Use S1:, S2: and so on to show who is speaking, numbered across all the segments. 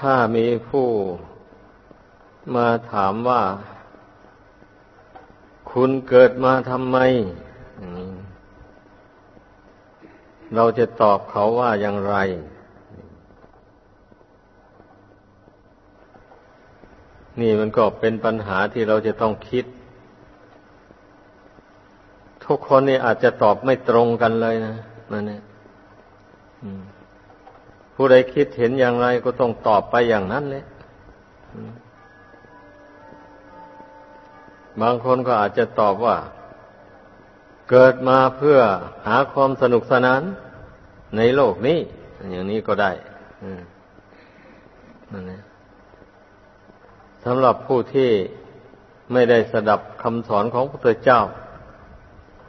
S1: ถ้ามีผู้มาถามว่า คุณเกิดมาทำไม เราจะตอบเขาว่าอย่างไร นี่มันก็เป็นปัญหาที่เราจะต้องคิด ทุกคนนี่อาจจะตอบไม่ตรงกันเลยนะนั่นเนี่ย ผู้ใดคิดเห็นอย่างไรก็ต้องตอบไปอย่างนั้นเลยบางคนก็อาจจะตอบว่า เกิดมาเพื่อหาความสนุกสนานในโลกนี้ อย่างนี้ก็ได้นั่นเองสำหรับผู้ที่ไม่ได้สดับคำสอนของพระพุทธเจ้า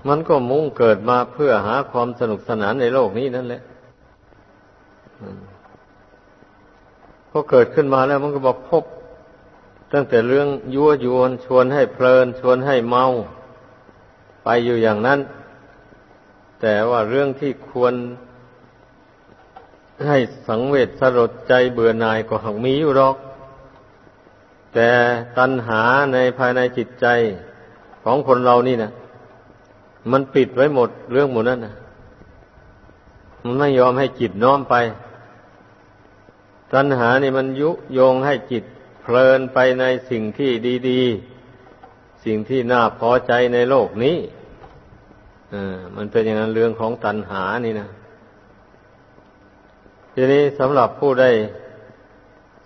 S1: มันก็มุ่งเกิดมาเพื่อหาความสนุกสนานในโลกนี้นั่นแหละ พอเกิดขึ้นมาแล้วมันก็บอกพบ ตั้งแต่เรื่องยั่วยวน ชวนให้เพลิน ชวนให้เมา ไปอยู่อย่างนั้น แต่ว่าเรื่องที่ควรให้สังเวชสลดใจเบื่อหน่ายก็หักมีอยู่หรอก แต่ตัณหาในภายในจิตใจของคนเรานี่นะมันปิดไว้หมดเรื่องหมดนั่นนะมันไม่ยอมให้จิตน้อมไป ตัณหานี่มันยุโยงให้จิตเพลินไปในสิ่งที่ดี ๆ สิ่งที่น่าพอใจในโลกนี้อมันเป็นอย่างนั้นเรื่องของตัณหานี่นะทีนี้สำหรับผู้ได้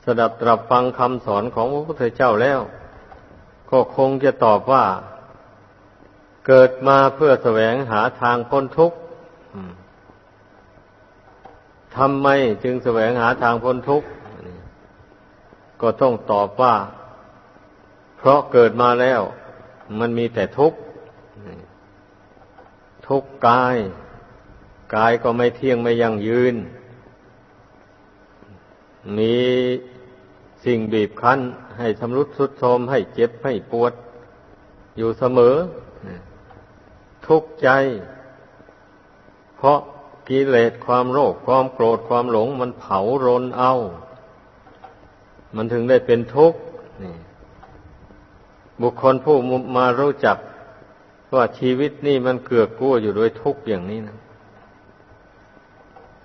S1: สดับตรับฟังคำสอนของพระพุทธเจ้าแล้ว ก็คงจะตอบว่า เกิดมาเพื่อแสวงหาทางพ้นทุกข์ ทำไมจึงแสวงหาทางพ้นทุกข์ ก็ต้องตอบว่า เพราะเกิดมาแล้ว มันมีแต่ทุกข์ ทุกข์กาย กายก็ไม่เที่ยงไม่ยั่งยืน มีสิ่งบีบคั้น ให้ชำรุดทรุดโทรมให้เจ็บให้ปวด อยู่เสมอ ทุกข์ใจ เพราะ กิเลสความโลภความโกรธความหลง มันเผารนเอา มันถึงได้เป็นทุกข์บุคคลผู้มารู้จักว่าชีวิตนี่มันเกือกกู้อยู่ด้วยทุกข์อย่างนี้นะ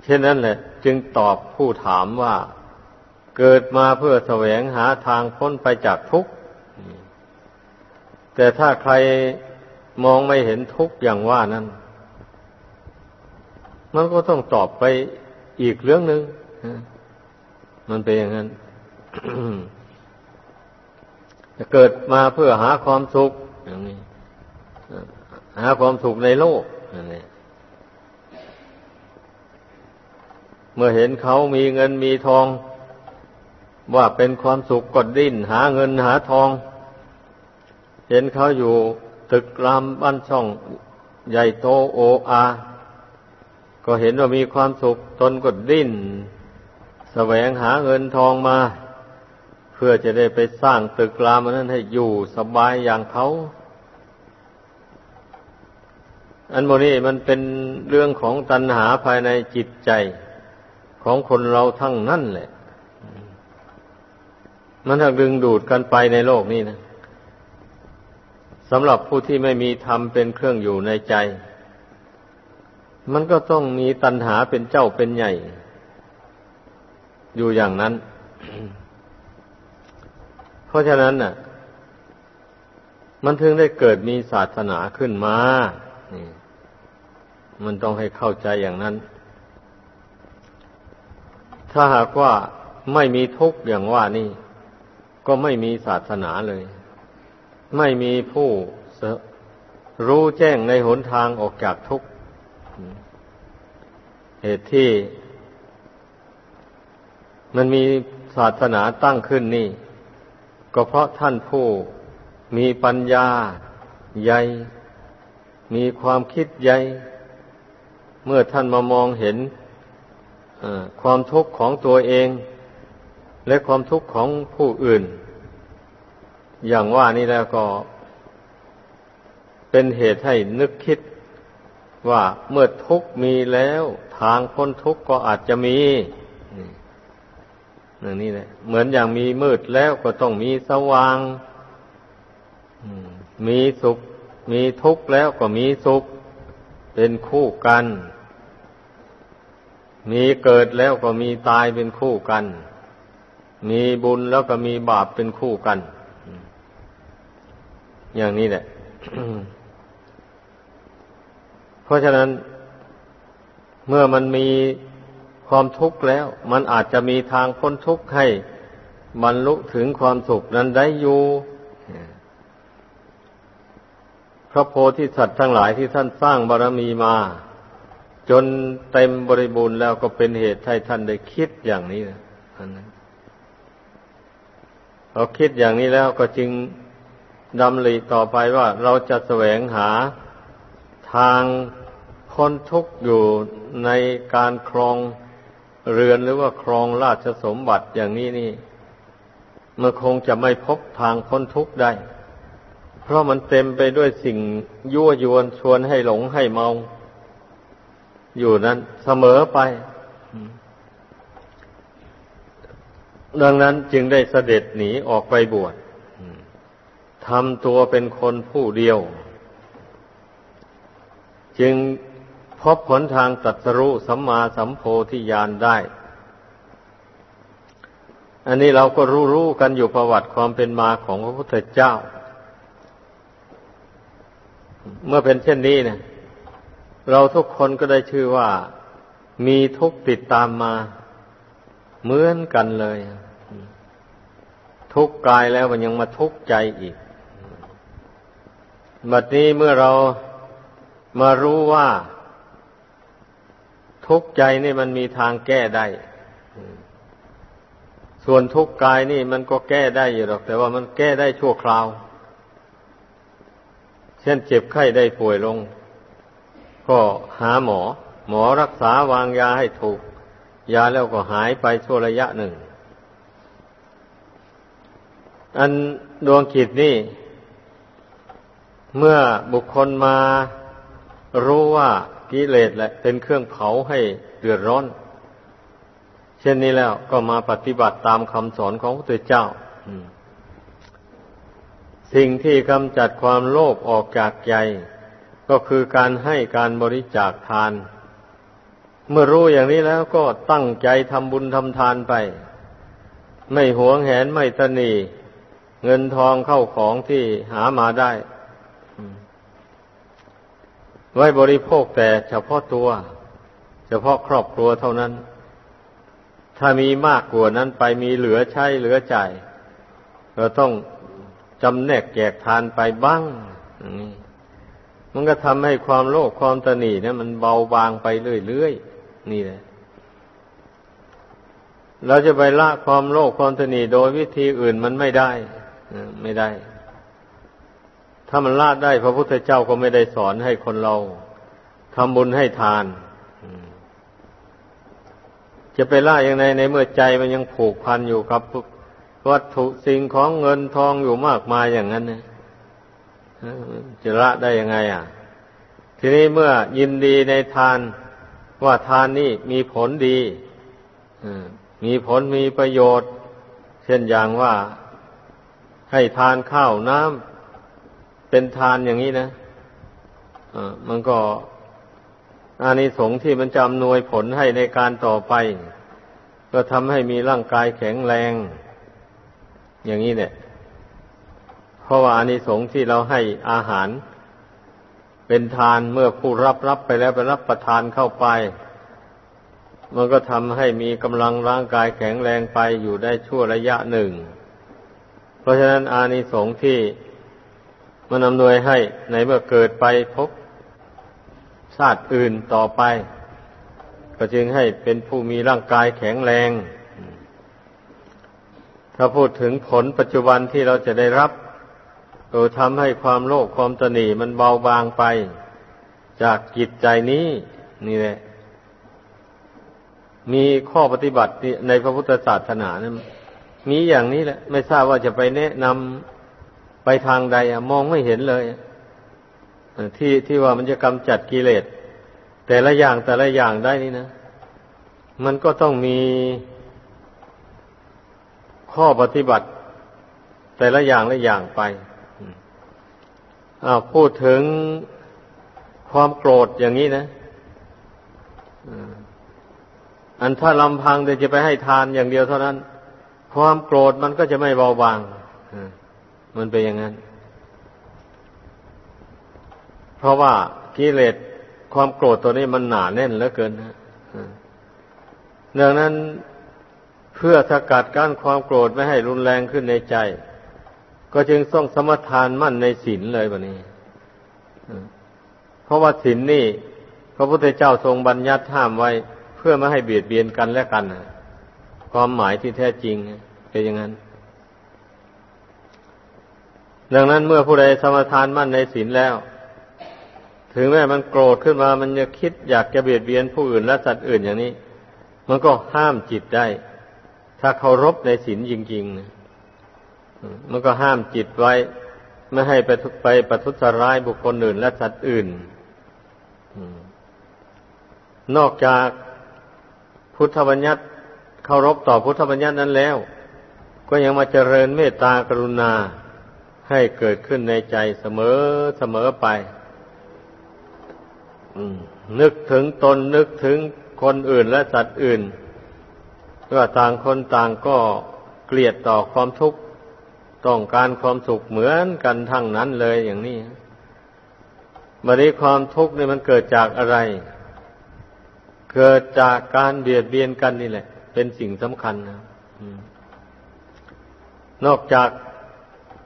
S1: เช่นนั้นแหละ จึงตอบผู้ถามว่า เกิดมาเพื่อแสวงหาทางพ้นไปจากทุกข์แต่ถ้าใครมองไม่เห็นทุกข์อย่างว่านั้น มันก็ต้องตอบไปอีกเรื่องหนึ่งมันเป็นอย่างนั้นจะเกิดมาเพื่อหาความสุขอย่างนี้หาความสุขในโลกอย่างนี้เมื่อเห็นเขามีเงินมีทอง ว่าเป็นความสุขกดดิ้น หาเงินหาทอง เห็นเขาอยู่ตึกรามบ้านช่อง ใหญ่โตโออา ก็เห็นว่ามีความสุขตนก็ดิ้น แสวงหาเงินทองมา เพื่อจะได้ไปสร้างตึกรามนั้นให้อยู่สบายอย่างเขา อันโมนี้มันเป็นเรื่องของตัณหาภายในจิตใจของคนเราทั้งนั่นแหละ มันถ้าดึงดูดกันไปในโลกนี้นะสำหรับผู้ที่ไม่มีธรรมเป็นเครื่องอยู่ในใจ มันก็ต้องมีตัณหาเป็นเจ้าเป็นใหญ่ อยู่อย่างนั้น เพราะฉะนั้นน่ะ มันถึงได้เกิดมีศาสนาขึ้นมามันต้องให้เข้าใจอย่างนั้น ถ้าหากว่าไม่มีทุกข์อย่างว่านี่ ก็ไม่มีศาสนาเลย ไม่มีผู้รู้แจ้งในหนทางออกจากทุกข์ เหตุที่ มันมีศาสนาตั้งขึ้นนี่ ก็เพราะท่านผู้มีปัญญาใหญ่ มีความคิดใหญ่ เมื่อท่านมามองเห็นความทุกข์ของตัวเอง และความทุกข์ของผู้อื่น อย่างว่านี่แล้วก็ เป็นเหตุให้นึกคิด ว่าเมื่อทุกมีแล้วทางพ้นทุกก็อาจจะมีอย่างนี้แหละเหมือนอย่างมีมืดแล้วก็ต้องมีสว่างมีสุข มีทุกข์แล้วก็มีสุข เป็นคู่กัน มีเกิดแล้วก็มีตายเป็นคู่กัน มีบุญแล้วก็มีบาปเป็นคู่กัน อย่างนี้แหละ ราะฉะนั้นเมื่อมันมีความทุกข์แล้ว มันอาจจะมีทางพ้นทุกข์ให้บรรลุถึงความสุขนั้นได้อยู่พระโพธิสัตว์ทั้งหลายที่ท่านสร้างบารมีมา จนเต็มบริบูรณ์แล้วก็เป็นเหตุให้ท่านได้คิดอย่างนี้นะเราคิดอย่างนี้แล้วก็จึงดำริต่อไปว่าเราจะแสวงหา ทางพ้นทุกข์อยู่ในการครองเรือนหรือว่าครองราชสมบัติอย่างนี้นี่มันคงจะไม่พบทางพ้นทุกข์ได้ เพราะมันเต็มไปด้วยสิ่งยั่วยวนชวนให้หลงให้เมา อยู่นั้นเสมอไป ดังนั้นจึงได้เสด็จหนีออกไปบวชทำตัวเป็นคนผู้เดียว จึงพบผลทางตัสรุสัมมาสัมโพธิญาณได้ อันนี้เราก็รู้รู้กันอยู่ประวัติความเป็นมาของพระพุทธเจ้า เมื่อเป็นเช่นนี้เนี่ย เราทุกคนก็ได้ชื่อว่ามีทุกติดตามมาเหมือนกันเลย ทุกกายแล้วมันยังมาทุกใจอีก บัดนี้เมื่อเรา มารู้ว่า ทุกข์ใจนี่มันมีทางแก้ได้ ส่วนทุกข์กายนี่มันก็แก้ได้อยู่หรอก แต่ว่ามันแก้ได้ชั่วคราว เช่นเจ็บไข้ได้ป่วยลง ก็หาหมอ หมอรักษาวางยาให้ถูก ยาแล้วก็หายไปชั่วระยะหนึ่ง อันดวงขิดนี่ เมื่อบุคคลมา รู้ว่ากิเลสแหละเป็นเครื่องเผาให้เดือดร้อน เช่นนี้แล้วก็มาปฏิบัติตามคำสอนของพระพุทธเจ้าสิ่งที่กำจัดความโลภออกจากใจ ก็คือการให้การบริจาคทาน เมื่อรู้อย่างนี้แล้วก็ตั้งใจทำบุญทำทานไป ไม่หวงแหนไม่ตนีเงินทองเข้าของที่หามาได้ ไว้บริโภคแต่เฉพาะตัว เฉพาะครอบครัวเท่านั้น ถ้ามีมากกว่านั้นไปมีเหลือใช้เหลือจ่ายเราต้องจำแนกแจกทานไปบ้างนี่มันก็ทำให้ความโลภความตนีเนี่ยมันเบาบางไปเรื่อยๆนี่แหละเราจะไปละความโลภความตนีโดยวิธีอื่นมันไม่ได้ไม่ได้ ถ้ามันละได้พระพุทธเจ้าก็ไม่ได้สอนให้คนเราทำบุญให้ทาน จะไปละอย่างไรในเมื่อใจมันยังผูกพันอยู่กับวัตถุสิ่งของเงินทองอยู่มากมายอย่างนั้นนี่ยจะละได้ยังไง อะ ทีนี้เมื่อยินดีในทานว่าทานนี่มีผลดีมีผลมีประโยชน์ เช่นอย่างว่าให้ทานข้าวน้ำ เป็นทานอย่างนี้นะะมันก็อานิสงส์ที่มันจำนวยผลให้ในการต่อไป ก็ทำให้มีร่างกายแข็งแรง อย่างนี้เนี่ยเพราะว่าอานิสงส์ที่เราให้อาหาร เป็นทานเมื่อผู้รับรับไปแล้วไปรับประทานเข้าไป มันก็ทำให้มีกำลังร่างกายแข็งแรงไปอยู่ได้ชั่วระยะหนึ่ง เพราะฉะนั้นอานิสงส์ที่ มันอำนวยให้ในเมื่อเกิดไปพบชาติอื่นต่อไป ก็จึงให้เป็นผู้มีร่างกายแข็งแรง ถ้าพูดถึงผลปัจจุบันที่เราจะได้รับก็ทำให้ความโลภความตนีมันเบาบางไป จากจิตใจนี้ นี่แหละ มีข้อปฏิบัติในพระพุทธศาสนานะมีอย่างนี้แหละ ไม่ทราบว่าจะไปแนะนำ ไปทางใดอะมองไม่เห็นเลยที่ที่ว่ามันจะกำจัดกิเลสแต่ละอย่างแต่ละอย่างได้นี่นะ มันก็ต้องมีข้อปฏิบัติ แต่ละอย่างละอย่างไปอาพูดถึงความโกรธอย่างนี้นะอันถ้าลำพังแต่จะไปให้ทานอย่างเดียวเท่านั้น ความโกรธมันก็จะไม่เบาบาง มันเป็นอย่างนั้น เพราะว่ากิเลสความโกรธตัวนี้มันหนาแน่นเหลือเกินนะดังนั้นเพื่อสกัดกั้นความโกรธไม่ให้รุนแรงขึ้นในใจ ก็จึงต้องสมทานมั่นในศีลเลยแบบนี้เพราะว่าศีลนนี่ พระพุทธเจ้าทรงบัญญัติห้ามไว้ เพื่อไม่ให้เบียดเบียนกันและกันความหมายที่แท้จริงเป็นอย่างนั้น ดังนั้นเมื่อผู้ใดสมทานมั่นในศีลแล้ว ถึงแม้มันโกรธขึ้นมา มันจะคิดอยากจะเบียดเบียนผู้อื่นและสัตว์อื่นอย่างนี้ มันก็ห้ามจิตได้ ถ้าเคารพในศีลจริงๆ มันก็ห้ามจิตไว้ ไม่ให้ไปไปประทุษร้ายบุคคลอื่น และสัตว์อื่นนอกจากพุทธบัญญัติเคารพต่อพุทธบัญญัตินั้นแล้ว ก็ยังมาเจริญเมตตากรุณา ให้เกิดขึ้นในใจเสมอเสมอไปนึกถึงตนนึกถึงคนอื่นและสัตว์อื่นว่าต่างคนต่างก็เกลียดต่อความทุกข์ต้องการความสุขเหมือนกันทั้งนั้นเลยอย่างนี้บัดนี้ความทุกข์นี่มันเกิดจากอะไร เกิดจากการเบียดเบียนกันนี่แหละ เป็นสิ่งสำคัญนะนอกจาก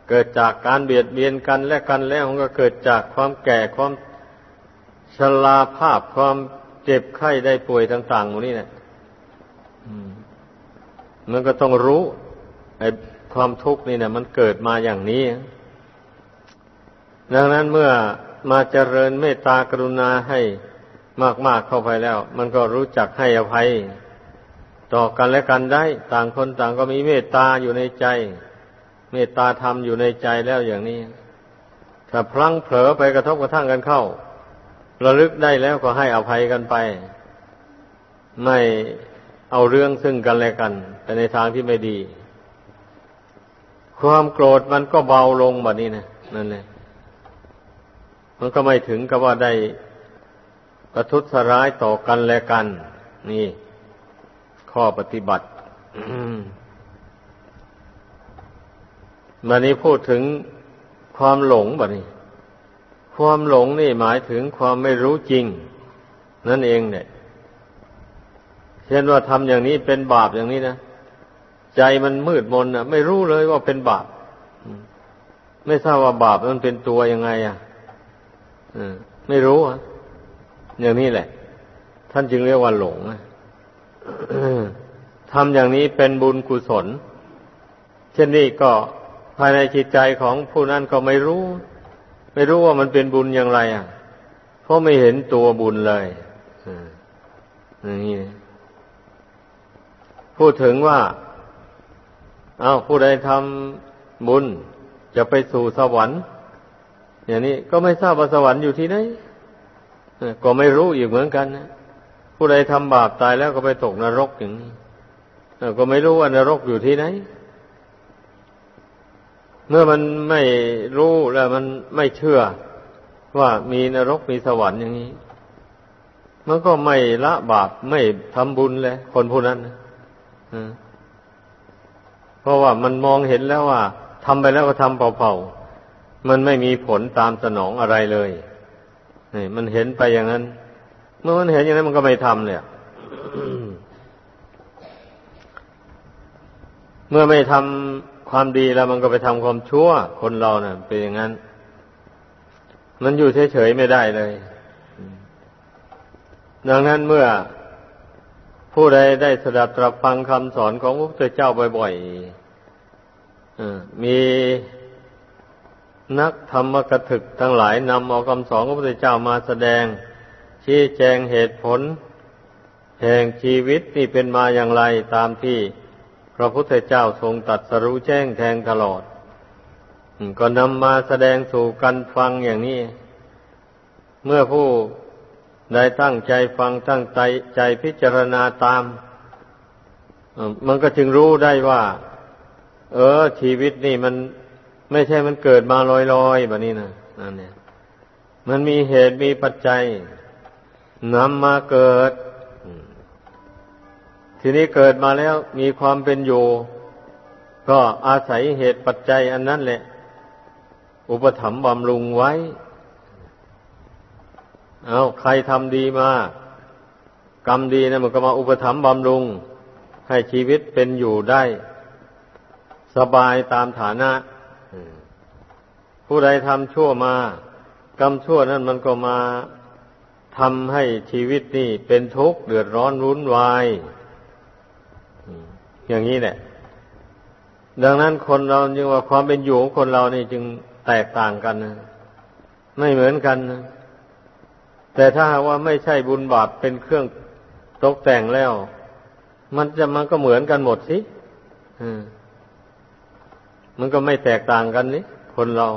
S1: เกิดจากการเบียดเบียนกันและกันแล้วมันก็เกิดจากความแก่ความชราภาพความเจ็บไข้ได้ป่วยต่างๆหมดนี่แหละมันก็ต้องรู้ ไอ้ความทุกข์นี่เนะมันเกิดมาอย่างนี้ ดังนั้นเมื่อมาเจริญเมตตากรุณาให้มากๆเข้าไปแล้ว มันก็รู้จักให้อภัย ต่อกันและกันได้ ต่างคนต่างก็มีเมตตาอยู่ในใจ เมตตาธรรมอยู่ในใจแล้วอย่างนี้ ถ้าพลั้งเผลอไปกระทบกระทั่งกันเข้า ระลึกได้แล้วก็ให้อภัยกันไป ไม่เอาเรื่องซึ่งกันและกันไปในทางที่ไม่ดี ความโกรธมันก็เบาลงแบบนี้นะนั่นแหละมันก็ไม่ถึงกับว่าได้ประทุษร้ายต่อกันและกัน นี่ ข้อปฏิบัติ มานี้พูดถึงความหลงแบบนี้ ความหลงนี่หมายถึงความไม่รู้จริง นั่นเองเนี่ยเช่นว่าทำอย่างนี้เป็นบาปอย่างนี้นะใจมันมืดมนนะไม่รู้เลยว่าเป็นบาปไม่ทราบว่าบาปมันเป็นตัวยังไง อะไม่รู้อะอย่างนี้แหละ ท่านจึงเรียกว่าหลงทำอย่างนี้เป็นบุญกุศล เช่นนี้ก็ ภายในจิตใจของผู้นั้นก็ไม่รู้ ไม่รู้ว่ามันเป็นบุญอย่างไร อะ เพราะไม่เห็นตัวบุญเลยอย่างนี้พูดถึงว่า เอาผู้ใดทำบุญจะไปสู่สวรรค์ อย่างนี้ก็ไม่ทราบว่าสวรรค์อยู่ที่ไหนก็ไม่รู้อีกเหมือนกันนะผู้ใดทำบาปตายแล้วก็ไปตกนรกอย่างนี้ก็ไม่รู้ว่านรกอยู่ที่ไหน เมื่อมันไม่รู้แล้วมันไม่เชื่อว่ามีนรกมีสวรรค์อย่างนี้ มันก็ไม่ละบาปไม่ทำบุญเลยคนผู้นั้นนะเพราะว่ามันมองเห็นแล้วว่าทำไปแล้วก็ทำเผาๆมันไม่มีผลตามสนองอะไรเลยนี่มันเห็นไปอย่างนั้น เมื่อมันเห็นอย่างนั้นมันก็ไม่ทำเลยเมื่อไม่ทำ ความดีแล้วมันก็ไปทำความชั่ว คนเราเนะ่ะเป็นอย่างนั้น มันอยู่เฉยๆไม่ได้เลย ดังนั้นเมื่อผู้ใดได้สดับตรับฟังคำสอนของพระพุทธเจ้าบ่อยๆมีนักธรรมกถึกทั้งหลายนำเอาคำสอนของพระพุทธเจ้ามาแสดง ชี้แจงเหตุผล แห่งชีวิตนี่เป็นมาอย่างไรตามที่ พระพุทธเจ้าทรงตัดสรู้แจ้งแทงตลอด ก็นำมาแสดงสู่กันฟังอย่างนี้ เมื่อผู้ได้ตั้งใจฟังตั้งใจใจพิจารณาตาม มันก็จึงรู้ได้ว่า เออ ชีวิตนี่มันไม่ใช่มันเกิดมาลอยๆแบบนี้นะนั่นเนี่ย มันมีเหตุมีปัจจัยนำมาเกิด ทีนี้เกิดมาแล้วมีความเป็นอยู่ก็อาศัยเหตุปัจจัยอันนั้นแหละ อุปถัมภ์บำรุงไว้ เอาใครทำดีมา กรรมดีนะมันก็มาอุปถัมภ์บำรุง ให้ชีวิตเป็นอยู่ได้ สบายตามฐานะ ผู้ใดทำชั่วมา กรรมชั่วนั้นมันก็มาทำให้ชีวิตนี่เป็นทุกข์เดือดร้อนรุนวาย อย่างนี้แหละ ดังนั้นคนเราจึงว่าความเป็นอยู่ของคนเรานี่จึงแตกต่างกันนะไม่เหมือนกันนะแต่ถ้าว่าไม่ใช่บุญบาปเป็นเครื่องตกแต่งแล้ว มันจะมันก็เหมือนกันหมดสิมันก็ไม่แตกต่างกันนี่คนเรา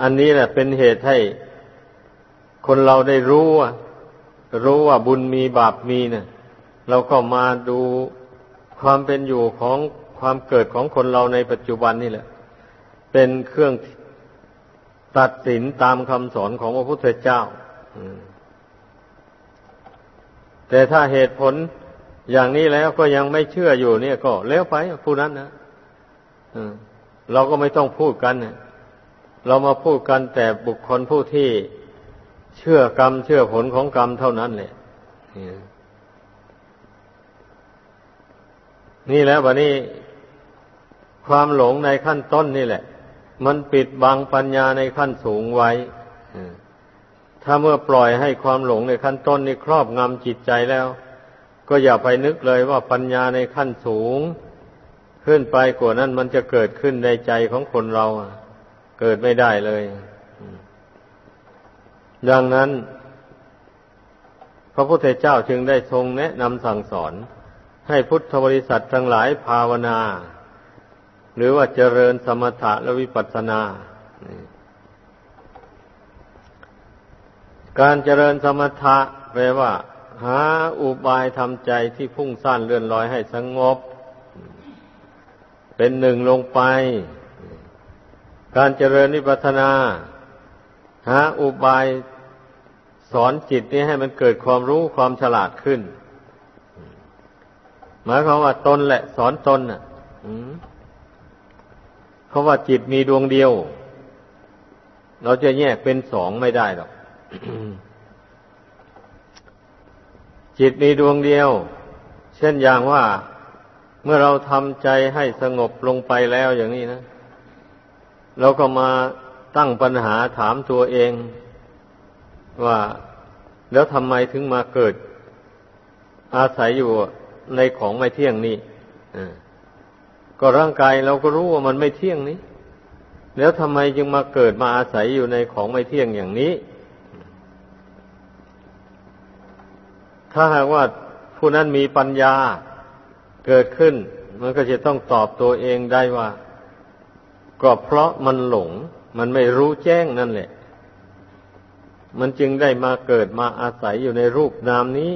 S1: อันนี้แหละเป็นเหตุให้คนเราได้รู้ว่ารู้ว่าบุญมีบาปมีเนะี่ย เราก็มาดูความเป็นอยู่ของความเกิดของคนเราในปัจจุบันนี่แหละ เป็นเครื่องตัดสินตามคำสอนของพระพุทธเจ้าแต่ถ้าเหตุผลอย่างนี้แล้วก็ยังไม่เชื่ออยู่เนี่ยก็แล้วไปผู้นั้นนะเราก็ไม่ต้องพูดกันเรามาพูดกันแต่บุคคลผู้ที่เชื่อกรรมเชื่อผลของกรรมเท่านั้นแหละ นี่แล้ววันนี้ ความหลงในขั้นต้นนี่แหละ มันปิดบังปัญญาในขั้นสูงไว้ถ้าเมื่อปล่อยให้ความหลงในขั้นต้นนี่ครอบงำจิตใจแล้ว ก็อย่าไปนึกเลยว่าปัญญาในขั้นสูง ขึ้นไปกว่านั้นมันจะเกิดขึ้นในใจของคนเราเกิดไม่ได้เลย ดังนั้น พระพุทธเจ้าจึงได้ทรงแนะนำสั่งสอน ให้พุทธบริษัททั้งหลายภาวนา หรือว่าเจริญสมถะและวิปัสสนา การเจริญสมถะแปลว่า หาอุบายทำใจที่พุ่งสั้นเลื่อนลอยให้สงบเป็นหนึ่งลงไป การเจริญวิปัสสนา หาอุบายสอนจิตนี้ให้มันเกิดความรู้ความฉลาดขึ้น หมายความว่าตนแหละ สอนตนน่ะเพราะว่าจิตมีดวงเดียว เราจะแยกเป็นสองไม่ได้หรอกจิตมีดวงเดียว เช่นอย่างว่าเมื่อเราทำใจให้สงบลงไปแล้วอย่างนี้นะเราก็มาตั้งปัญหาถามตัวเอง ว่าแล้วทำไมถึงมาเกิด อาศัยอยู่ ในของไม่เที่ยงนี่ก็ร่างกายเราก็รู้ว่ามันไม่เที่ยงนี้ แล้วทำไมจึงมาเกิดมาอาศัยอยู่ในของไม่เที่ยงอย่างนี้ ถ้าหากว่าผู้นั้นมีปัญญาเกิดขึ้น มันก็จะต้องตอบตัวเองได้ว่า ก็เพราะมันหลง มันไม่รู้แจ้งนั่นแหละ มันจึงได้มาเกิดมาอาศัยอยู่ในรูปนามนี้